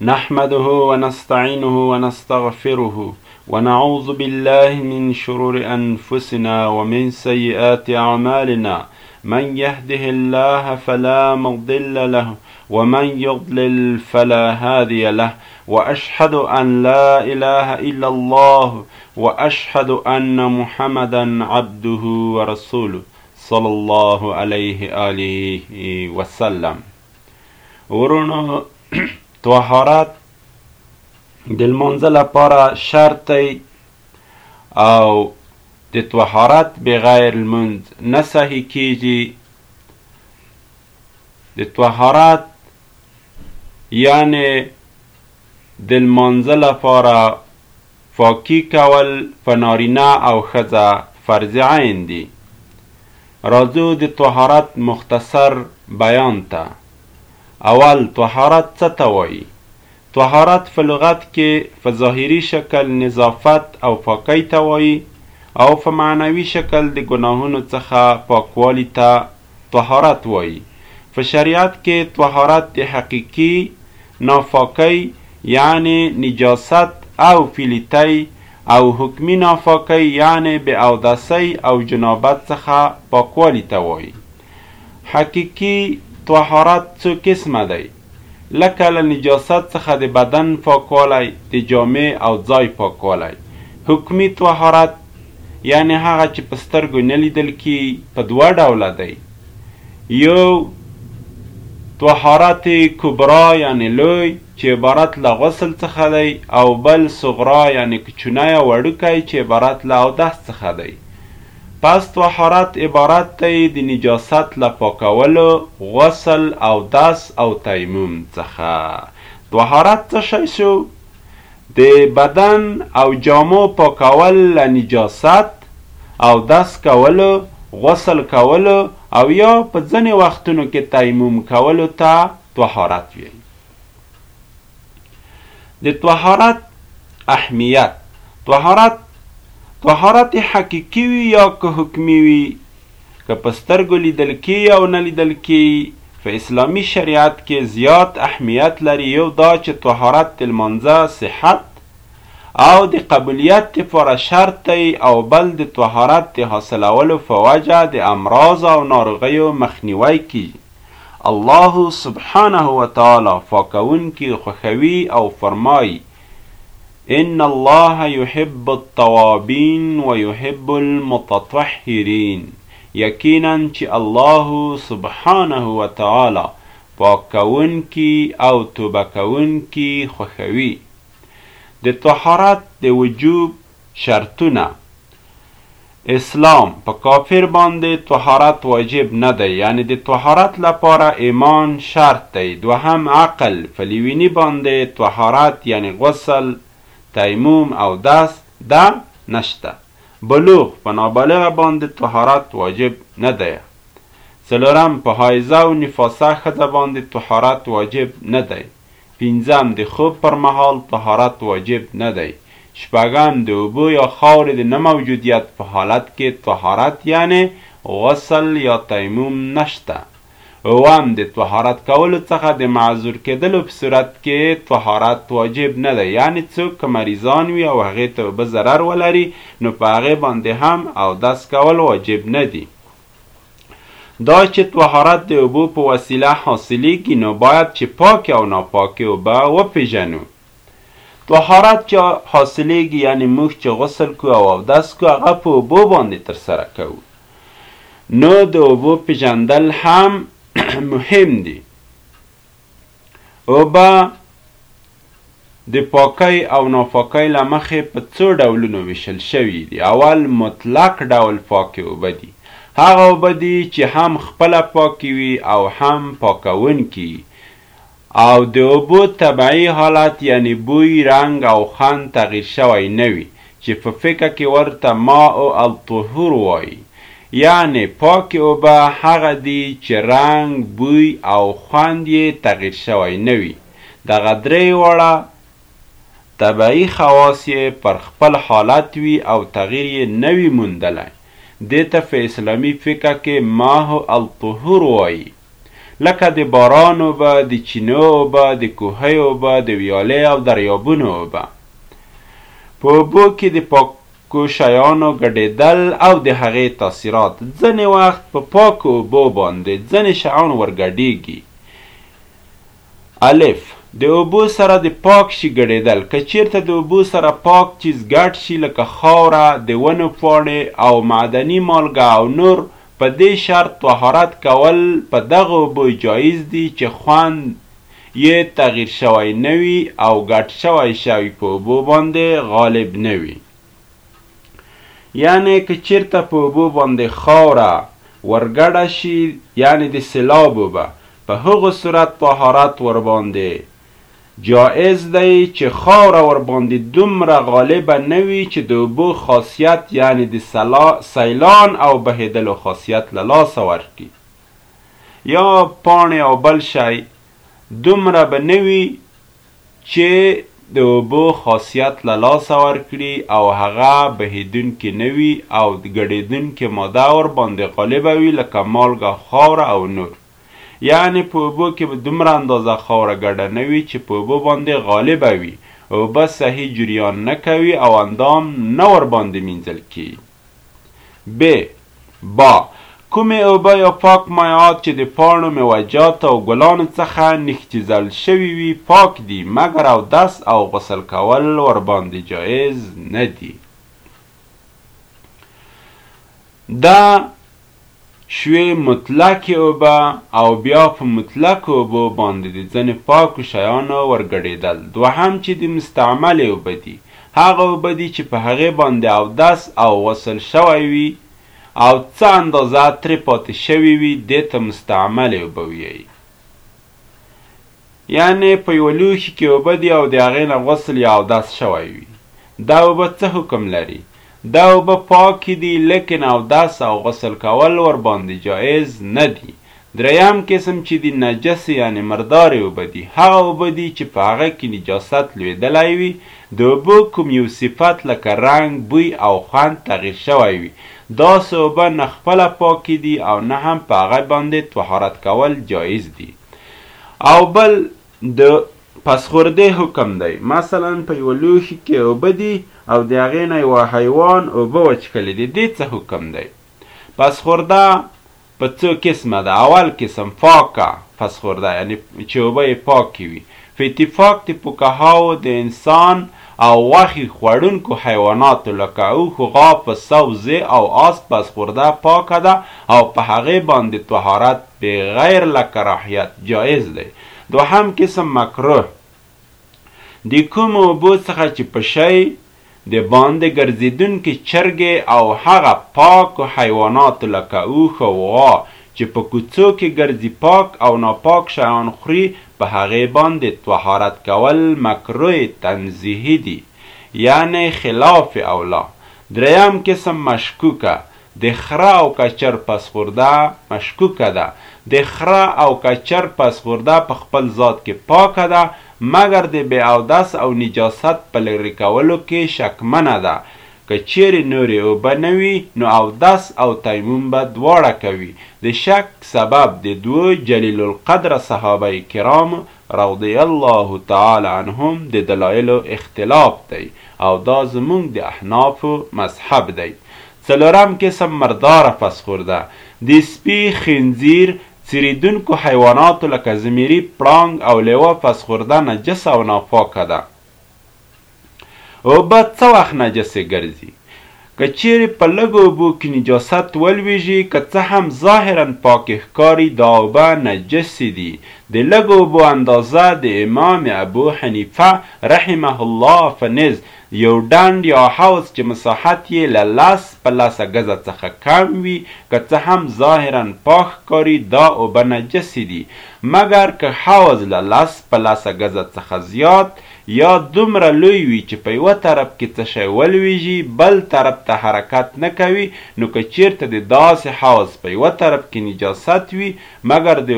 نحمده ونستعينه ونستغفره ونعوذ بالله من شرور أنفسنا ومن سيئات أعمالنا من يهده الله فلا مضل له ومن يضلل فلا هادي له وأشهد أن لا إله إلا الله وأشهد أن محمدا عبده ورسوله صلی الله علیه آله وسلم ورونو طهارت د لمانځه لپاره شرط دی او د طهارت بغیر لمونځ نه صحیح کیږي د طهارت یعنې د لمانځه لپاره فاکي کول په نارینه او ښځه فرض عین دي. راځو د طهارت مختصر بیان ته. اول طهارت څه ته وايي؟ طهارت په لغت کې په ظاهري شکل نظافت او پاکۍ ته وايي او په معنوي شکل د ګناهونو څخه پاکوالي ته طهارت وايي. په شريعت کې طهارت د حقيقي نافاکۍ يعني نجاست او فيليتۍ او حکمي نافاکۍ يعني بې اودسۍ او جنابت څخه پاکوالي ته وايي. حقيقي طهارت څو قسمه دی؟ لکه له نجاست څخه د بدن پاکوالی، د جامې او ځای پاکوالی، حکمي طهارت، یعنې هغه چې په سترګو نه لیدل کېږي، په دوه ډوله دی، یو، طهارت کبری یعنې لوی، چې عبارت له غسل څخه دی او بل، صغری یعنې کوچنی او وړوکی، چې عبارت له اودس څخه دی. پس طهارت عبارت دی د نجاست له پاکولو، غسل، اودس او تیمم، څخه. طهارت څه شی شو؟ د بدن او جامو پاکول له نجاست، اودس کولو، غسل کولو او یا په ځنې وختونو کې تیمم کولو ته طهارت ویی. د طهارت اهمیت طهارت طهارت حقیقي وي یا که حکمي وي که په سترګو لیدل کېي او نه لیدل کېي په اسلامي شریعت کې زیات اهمیت لري یو دا چې طهارت د لمانځه صحت او د قبولیت لپاره شرط دی او بل د طهارت د حاصلولو په وجه د امراض او ناروغیو مخنیوی کیږي الله سبحانه وتعالی فاکونکي خوښوي او فرمايي، ان الله يحب التوابين ويحب المتطهرين يقيناً چې الله سبحانه وتعالی پاک کوونکي او توبه کوونکي خوښوي. د طهارت د وجوب شرطونه، اسلام، په کافر باندې طهارت واجب نه دی، یعنې د طهارت لپاره ایمان شرط دی، دوهم عقل، فلیویني باندې طهارت یعنې غسل، تیموم، اودس، ده نشته، بلوغ، په نابالغه باندې طهارت واجب نه دی، څلورم په حایضه او نفاسه ښځه باندې طهارت واجب نه دی. پنځم، د خوب پر مهال طهارت واجب نه دی. شپږم، د اوبو یا خاورې د نه موجودیت په حالت کې طهارت یعنې غسل یا تیمم نشته. اووم، د طهارت کولو څخه د معذور کېدلو په صورت کې طهارت واجب نه دی، یعنې څوک که مریضان وي او هغې ته اوبه ضرر ولري نو په هغې باندې هم اودس کول واجب نه دي. دا چې طهارت د اوبو په وسیله حاصلیږي نو باید چې پاکې او ناپاکې اوبه وپیژنو. طهارت چې حاصلیږي یعنې موږ چې غسل کو او اودس کو هغه په اوبو باندې ترسره کوو. نو د اوبو پیژندل هم مهم دي. اوبه د پاکۍ او ناپاکۍ له مخې په څو ډولونو ویشل شوي دي اول مطلق ډول پاکې اوبه دي هغه اوبه دي چې هم خپله پاکې وي او هم پاکونکي او د اوبو طبعي حالت یعنی بوی رنګ او خوند تغییر شوی نه وي چې په فقه کې ورته ماء الطهور وايي، يعنې پاکې اوبه هغه دي چې رنګ، بوی او خوند يې تغير شوی نه وي، دغه درې واړه طبعي خواص يې پر خپل حالت وي او تغير يې نه وي موندلی، دې ته په اسلامي فقه کې ماء الطهور وايي. لکه د باران اوبه، د چینو اوبه، د کوهیو اوبه، د ویالې او دریابونو اوبه. په اوبو کې د پاکو شیانو ګډېدل او د هغې تاثیرات، ځنې وخت په پاکو اوبو باندې ځنې شیان ورګډېږي. الف، د اوبو سره د پاک شي ګډېدل، که چېرته د اوبو سره پاک چیز ګډ شي لکه خاوره، د ونو پاڼې او معدني مالګه او نور په دې شرط طهارت کول په دغه اوبو جایز دي چې خوند یې تغیر شوی نه وي او ګډ شوی شی په اوبو باندې غالب نه وي. یعنې که چېرته په اوبو باندې خاوره ورګډه شي یعنې د سېلاب اوبه په هغه صورت طهارت ورباندې جائز دی چې خاوره ورباندې دومره غالبه نه وي چې د اوبو خاصیت یعنې د سیلان او بهېدلو خاصیت له لاسه ورکړي یا پاڼې او بل شی دومره به نه وي چې د اوبو خاصیت له لاسه ورکړي او هغه بهېدونکې نه وي او ګډېدونکې ماده ورباندې غالبه وي لکه مالګه، خاوره او نور. یعنې په اوبو کې به دومره اندازه خاوره ګډه نه وي چې په اوبو باندې غالبه وي، اوبه صحیح جریان نه کوي او اندام نه ورباندې مینځل کېږي. ب، با، کومې اوبه یا پاک مایعات چې د پاڼو، میوهجاتو او ګلانو څخه نښتیزل شوي وي پاک دي، مګر اودس او غسل کول ورباندې جایز نه دي. د، شوې مطلقې اوبه او بیا په مطلقو اوبو باندې د ځنې پاکو شیانو ور ګډېدل دوهم چې دي مستعملې اوبه دي هغه اوبه دي چې په هغې باندې اودس او غسل شوی وي او څه اندازه ترې پاتې شوي وي دې ته مستعملې اوبه ویی. یعنې په یوه لوښي کې اوبه دي او د هغې نه غسل یا اودس شوی وي دا اوبه څه حکم لري دا اوبه پاکې دي لیکن اودس او غسل کول ورباندې جایز نه دي دریم قسم چې دي نجس یعنې مردارې اوبه دي هغه اوبه دي چې په هغه کې نجاست لوېدلی وي د اوبو کوم یو صفت لکه رنګ بوی او خوند تغیر شوی وي داسې اوبه نه خپله پاکې دي او نه هم په هغه باندې طهارت کول جایز دي او بل د پسخوردې حکم دی، مثلا په یوه لوښي کې اوبه دي او د هغې نه یوه حیوان اوبه وچښلې دي دې څه حکم دی؟ پسخورده په څو قسمه ده اول قسم فاکه فسخورده یعنی چه اوبه یې پاکې وي فی اتفاق د پوکهاوو د انسان او غوښي خوړونکو حیواناتو لکه اوښ غا پسه وزې او آس فسخورده پاکه ده او په هغې باندې طهارت بغیر له کراهیت جایز دی دوهم قسم مکروه دي کومو اوبو څخه چې په شی د باندې ګرځېدونکې چرګې او هغه پاکو حیواناتو لکه اوښ او غوا چې په کوڅو کې ګرځي پاک او ناپاک شیان خوري په هغې باندې طهارت کول مکروه تنزیهي دي یعنې خلاف اولی درېیم قسم مشکوکه د خره او کچر پسغورده مشکوکه ده، د خره او کچر پسغورده په خپل ذات کې پاکه ده، مګر د بې اودس او نجاست په لرې کولو کې شکمنه ده، که چېرې نورې اوبه نه وي، نو اودس او تیمم به دواړه کوي، د شک سبب د دوو جلیل القدره صحابه کرامو رضی الله تعالی عنهم د دلایلو اختلاف دی او دا زمونږ د احنافو مذهب دی څلورم قسم مرداره فسخورده د سپي، خنزیر، څیریدونکو حیواناتو لکه زمیري، پړانګ او لیوه فسخورده نجسه او ناپاکه ده. اوبه څه وخت نجسې ګرځي؟ که چېرې په لږو اوبو کې نجاست ولوېږي، که څه هم ظاهراً پاکې ښکاري، دا اوبه نجسې دي. د لږو اوبو اندازه د امام ابو حنیفه رحمه الله په نزد یو ډنډ یا حوض چې مساحت یې له لس په لسه ګزه څخه کم وي، که څه هم ظاهراً پاک ښکاري، دا اوبه نجسې دي، مګر که حوض له لس په لسه ګزه څخه زیات، یا دومره لوی وي چې په یوه طرف کې څه شی ولویژي بل طرف ته حرکت نه کوي نو که چیرته د داسې حوض په یوه طرف کې نجاست وي مګر د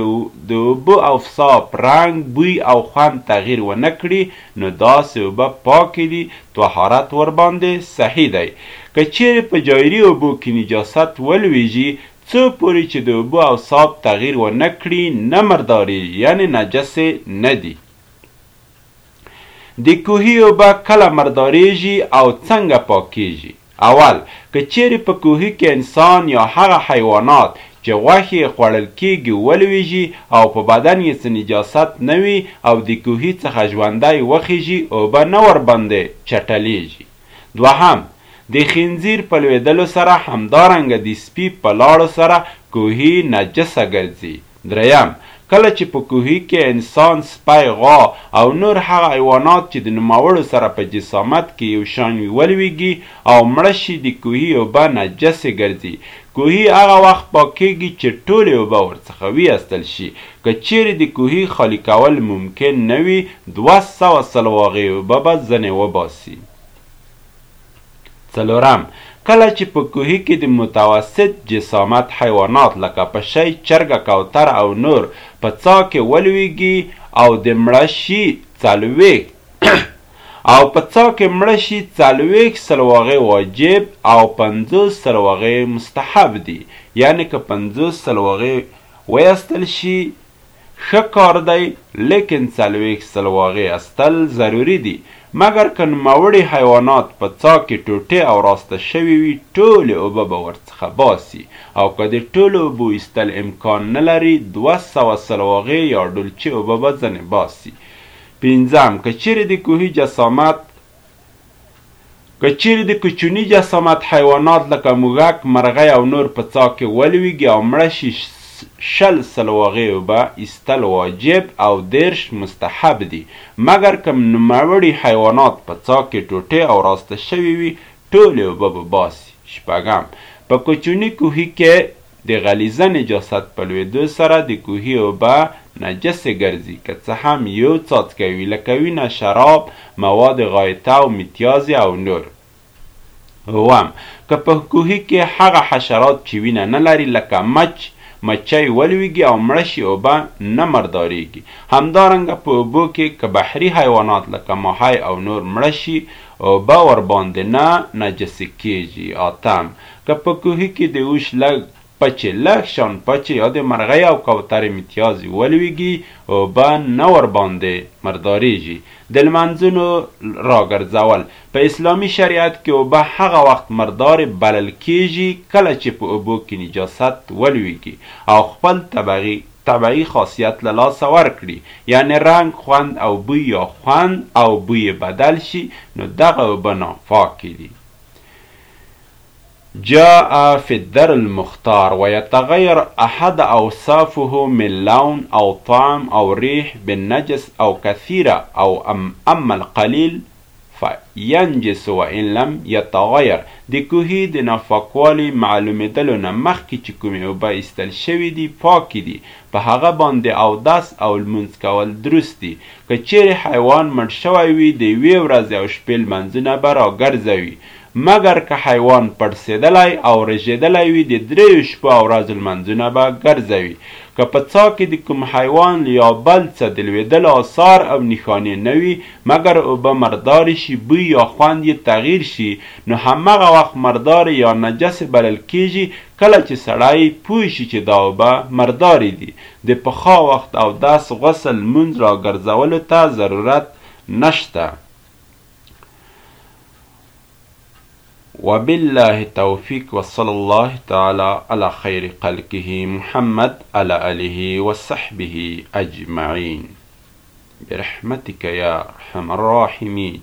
د اوبه او فساپ رنګ بوی او خوند تغیر ونه کړي نو داسې اوبه پاکې دي طهارت ورباندې صحیح دی که چیرې په جایري اوبو کې نجاست ولویژي څو پورې چې د اوبه او ساپ تغیر ونه کړي نه مردارې یعنې نجسې نه دي. د کوهي اوبه کله مردارېژي او څنګه پاکېژي؟ اول، که چېرې په کوهي کې انسان یا هغه حیوانات چې غوښې یې خوړل کېږي ولوېژي او په بدن یې څه نجاست نه وي او د کوهي څخه ژوندی وخېژي اوبه نه ورباندې چټلېژي. دوهم، د خنځیر په لوېدلو سره همدارنګه د سپي په لاړو سره کوهي نجسه ګرځي درېیم، کله چې په کوهي کې انسان، سپی، غوا او نور هغه حیوانات چې د نوموړو سره په جسامت کې یو شان وي ولوېږي او مړه شي د کوهي اوبه نجسې ګرځي. کوهي هغه وخت پاکېږي چې ټولې اوبه ورڅخه ویستل شي. که چېرې د کوهي خالي کول ممکن نه وي، دوه سوه سلواغې اوبه به ځنې وباسي. څلورم، کله چې په کوهي کې د متوسط جسامت حیوانات لکه پشۍ، چرګه، کوتره او نور په څا کې ولویږي او د مړه شي څلوېښت او په څا کې مړه شي څلوېښت سلواغې واجب او پنځوس سلواغې مستحب دي یعنې که پنځوس سلواغې ویستل شي ښه کار دی لیکن څلوېښت سلواغې استل ضروري دي مګر که نوموړي حیوانات په څا کې ټوټې او راسته شوي وي ټولې اوبه به ورڅخه باسي او که د ټولو اوبو ایستل امکان نه لري دوه سوه سلواغې یا ډولچې اوبه به ځنې باسي پنځم که چیرې د کوهي جسامت که چېرې د کوچني جسامت حیوانات لکه موږک، مرغۍ او نور په څاه کې ولوېږي او مړه شي، شل سلواغې اوبه ایستل واجب او دېرش مستحب دي، مګر که نوموړي حیوانات په څاه کې ټوټې او راسته شوي وي، ټولې اوبه به باسي. شپږم، په کوچني کوهي کې د غلیظه نجاست په لوېدو سره د کوهي اوبه نجسې ګرځي، که څه هم يو څاڅکی وي، لکه وينه، شراب، مواد غایطه او متیازې او نور. اووم، که په کوهي کې هغه حشرات چې وینه نه لري، لکه مچ، مچۍ، ولوېږي او مړه شي، اوبه نه مردارېږي. همدارنګه په اوبو کې که بحري حیوانات لکه ماهی او نور مړه شي، اوبه ورباندې نه نجسې کېږي. اتم، که په کوهي کې د اوښ لږ پچې، لږ شان پچې یا د مرغۍ او کوترې متیازې ولوېږي، اوبه نه ورباندې مردارېږي. د لمنځونو راګرځول، په اسلامي شریعت کې اوبه هغه وخت مردارې بلل کېږي کله چې په اوبو کې نجاست ولوېږي او خپل طبعي طبعي خاصیت له لاسه ورکړي، یعنې رنګ، خوند او بوی یا خوند او بوی یې بدل شي، نو دغه اوبه ناپاکې دي. جاء فی الدر المختار ویتغیر احد اوصافه من لون او طعم او ریح بالنجس او کثیرا او اما القلیل فینجس وان لم یتغیر د کوهی د ناپاکوالی معلومیدلو نه مخکی چی کومی اوبه ایستل شوی دی پاکی دی په هغه باندی اودس او لمونځ کول دروست دی که چیری حیوان مړ شوی وی د یوی ورځی او شپی لمنځونه به راګرځوی مګر که حیوان پړسېدلی او رژېدلی وي د درېیو شپو او ورځو لمنځونه به ګرځوي. که په څاه کې د کوم حیوان یا بل څه د لوېدلو آثار او نښانې نه وي مګر اوبه مردارې شي، بوی یا خوند یې تغیر شي، نو همغه وخت مردارې یا نجسې بلل کېږي، کله چې سړی پوه شي چې دا اوبه مردارې دي، د پخا وخت اودس، غسل، لمونځ، راګرځولو ته ضرورت نشته. وبالله التوفيق وصلى الله تعالى على خير خلقه محمد على آله وصحبه أجمعين برحمتك يا أرحم الراحمين